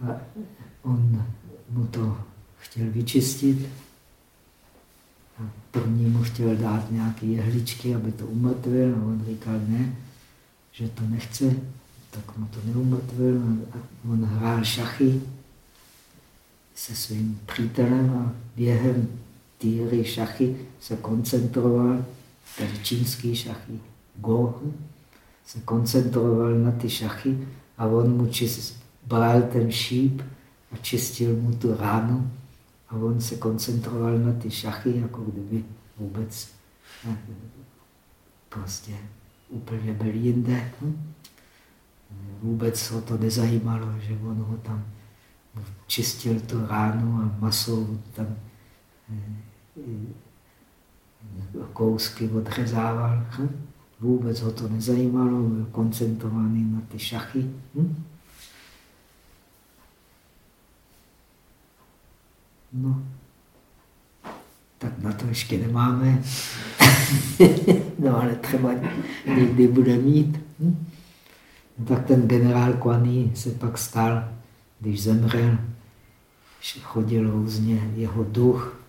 A on mu to chtěl vyčistit. První mu chtěl dát nějaké jehličky, aby to umrtvil, a on říkal ne, že to nechce, tak mu to neumrtvil. A on hrál šachy se svým přítelem a během té hry šachy se koncentroval, tedy čínský šachy, go, se koncentroval na ty šachy a on mu čist, bral ten šíp a čistil mu tu ránu a on se koncentroval na ty šachy, jako kdyby vůbec prostě úplně byl jinde. Hm? Vůbec ho to nezajímalo, že on ho tam čistil tu ránu a masou tam eh, kousky odřezával. Hm? Vůbec ho to nezajímalo, byl koncentrovaný na ty šachy. Hm? No, tak na to ještě nemáme. no ale třeba někdy bude mít. Hm? Tak ten generál Kuan se pak stal, když zemřel, chodil různě jeho duch,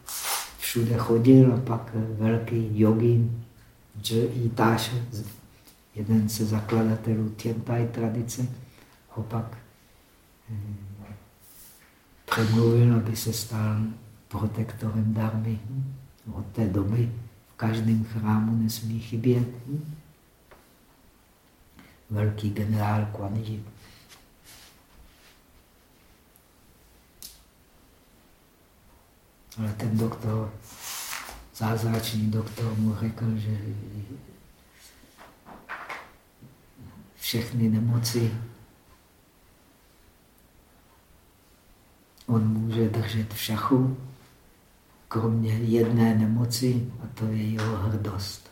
všude chodil a pak velký jogin, J. Táš, jeden ze zakladatelů Tiantai tradice, ho pak eh, přemluvil, aby se stal protektorem darmy. Od té doby v každém chrámu nesmí chybět velký generál Kuan Yin. Ale ten doktor, zázračný doktor mu řekl, že všechny nemoci on může držet v šachu, kromě jedné nemoci, a to je jeho hrdost.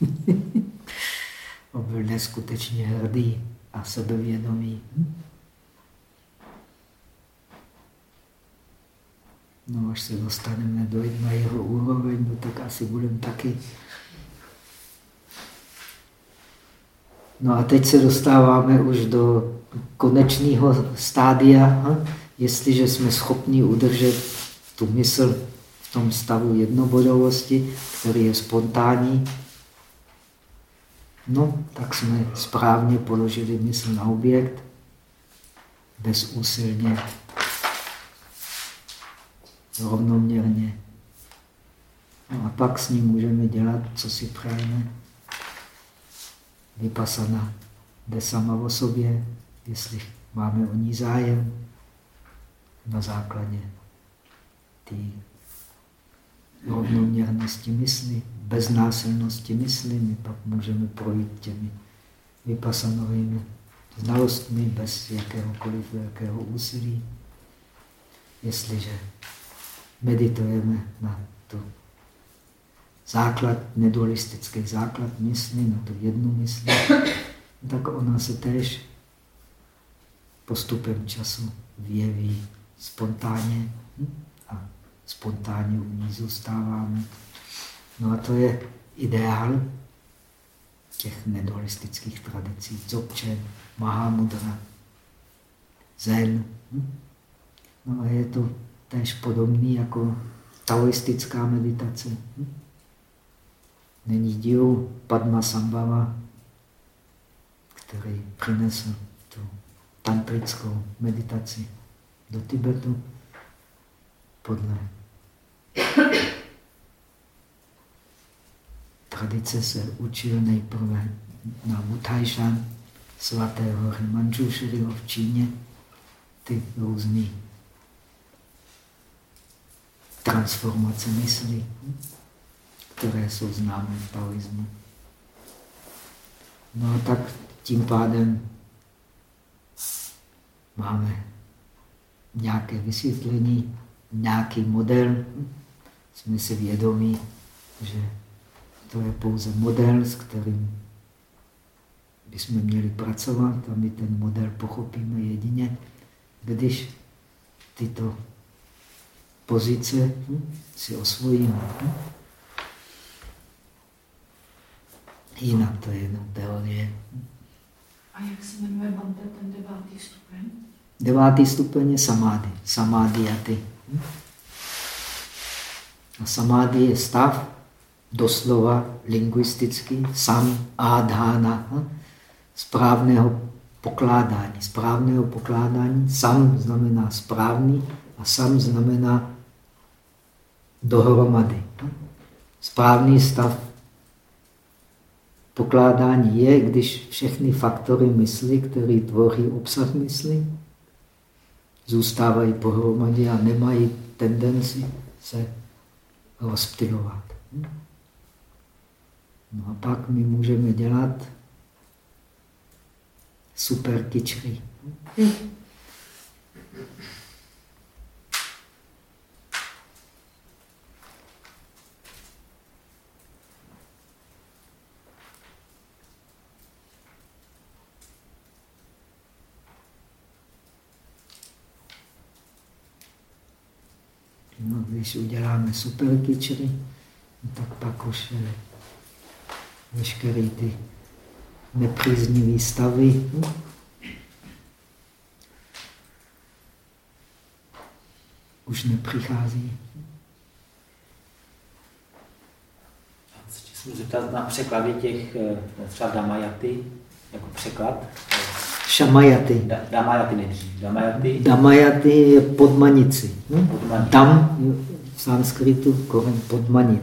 on byl neskutečně hrdý a sebevědomý. No, až se dostaneme do na jeho úroveň, no, tak asi budeme taky. No a teď se dostáváme už do konečného stádia. Hm? Jestliže jsme schopni udržet tu mysl v tom stavu jednobodovosti, který je spontánní, no, tak jsme správně položili mysl na objekt, bezúsilně rovnoměrně. No a pak s ním můžeme dělat, co si přejeme. Vypasana jde sama o sobě, jestli máme o ní zájem, na základě té rovnoměrnosti mysli, beznásilnosti mysli, my pak můžeme projít těmi vypasanovými znalostmi bez jakéhokoliv velkého úsilí. Jestliže meditujeme na tu základ, nedualistický základ mysli, na tu jednu mysli, tak ona se též postupem času vyjeví spontánně hm? a spontánně u ní zůstáváme. No a to je ideál těch nedualistických tradicí. Dzogchen, Mahamudra, Zen. Hm? No a je to též podobný jako taoistická meditace. Hm? Není díl Padma Sambhava, který přinesl tu tantrickou meditaci do Tibetu podle tradice se učil nejprve na Wutajshan, svaté hory Manjushriho v Číně, ty různé transformace mysli, které jsou známé v taoismu. No a tak tím pádem máme nějaké vysvětlení, nějaký model. Jsme si vědomí, že to je pouze model, s kterým bychom měli pracovat a my ten model pochopíme jedině, když tyto pozice hm, si osvojíme. Hm? Jinak to je jenom teorie. A jak se jmenuje Bante, ten devátý stupeň? Devátý stupeň je samády, samádiaty. Hm? A samády je stav, doslova lingvisticky, sam adhana, hm? správného pokládání. Správného pokládání, sam znamená správný a sam znamená dohromady. Správný stav pokládání je, když všechny faktory mysli, které tvoří obsah mysli, zůstávají pohromadě a nemají tendenci se rozptilovat. No a pak my můžeme dělat super kyčry. No, když uděláme super no, tak pak už eh, veškeré ty nepříznivé stavy hm? už nepřichází. Chci se zeptat na překlady těch eh, třeba Damajaty, jako překlad. Šamajaty. Da, damajaty nejdřív. Damajaty. Damajaty je podmanici. Hm? Podmanit. Dam v sanskritu koren podmanit.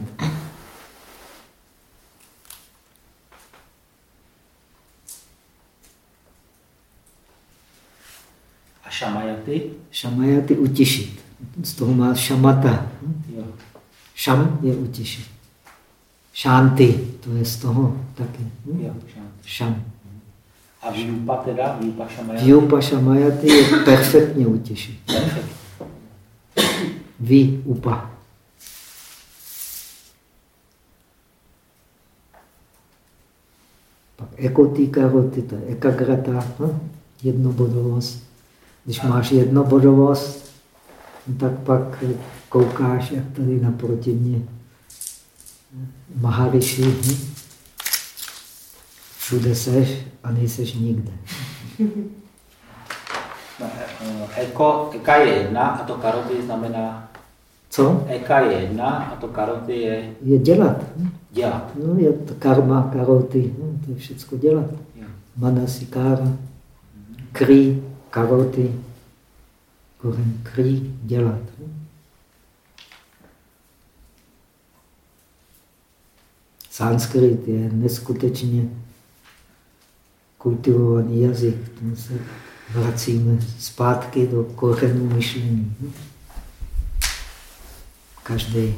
A šamajaty. Šamajaty utěšit. Z toho má šamata. Jo. Šam je utěšit. Šánty, to je z toho taky. Hm? Jo, šam. Šam. A výupa teda, výupa šamajaty. Vyupa šamajaty je perfektně utěšit. Perfekt. Vy upa. Pak ekotý karoty, to je ekagrata, hm? jednobodovost. Když máš jednobodovost, no tak pak koukáš, jak tady naproti mě Maharishi, hm? Všude seš a nejseš nikde. Eh, Eko, eka je jedna a to karoty znamená, Co? eka je jedna a to karoty je Je dělat. dělat. No, je to karma, karoty, no, to je všechno dělat. Jo. Manasikára, kri, karoty, koren kri, dělat. no. Sanskrit je neskutečně kultivovaný jazyk. Tomu se vracíme zpátky do kořenů myšlení. Každý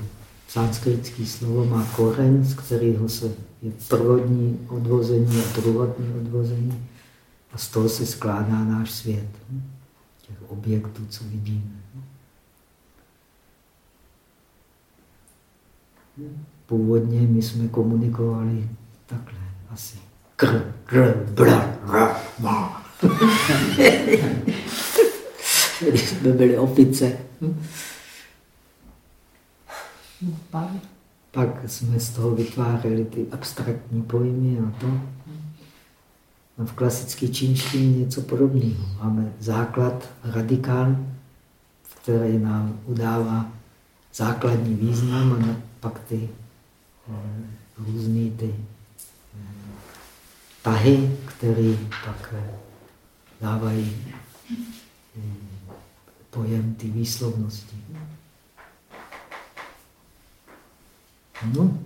sanskritský slovo má kořen, z kterého se je prvotní odvození a druhotní odvození. A z toho se skládá náš svět. Těch objektů, co vidíme. Původně my jsme komunikovali takhle asi. Kr, kr, bra, ra, ma. Když jsme byli opice. Pak jsme z toho vytvářeli ty abstraktní pojmy a to. No v klasické čínštině něco podobného. Máme základ, radikál, který nám udává základní význam a pak ty eh, různé ty tahy, které pak dávají eh, pojem ty výslovnosti. No.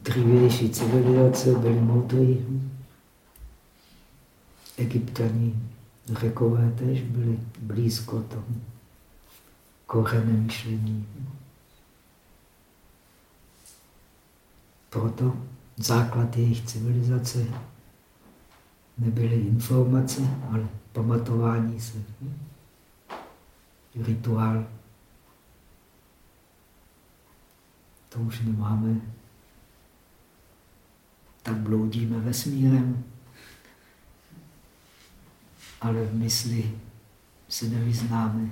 Dřívější civilizace byly moudrý. Egyptani, řekové tež byli blízko tomu kořene myšlení. Proto základ jejich civilizace nebyly informace, ale pamatování se. Rituál. To už nemáme. Tak bloudíme vesmírem, ale v mysli se nevyznáme.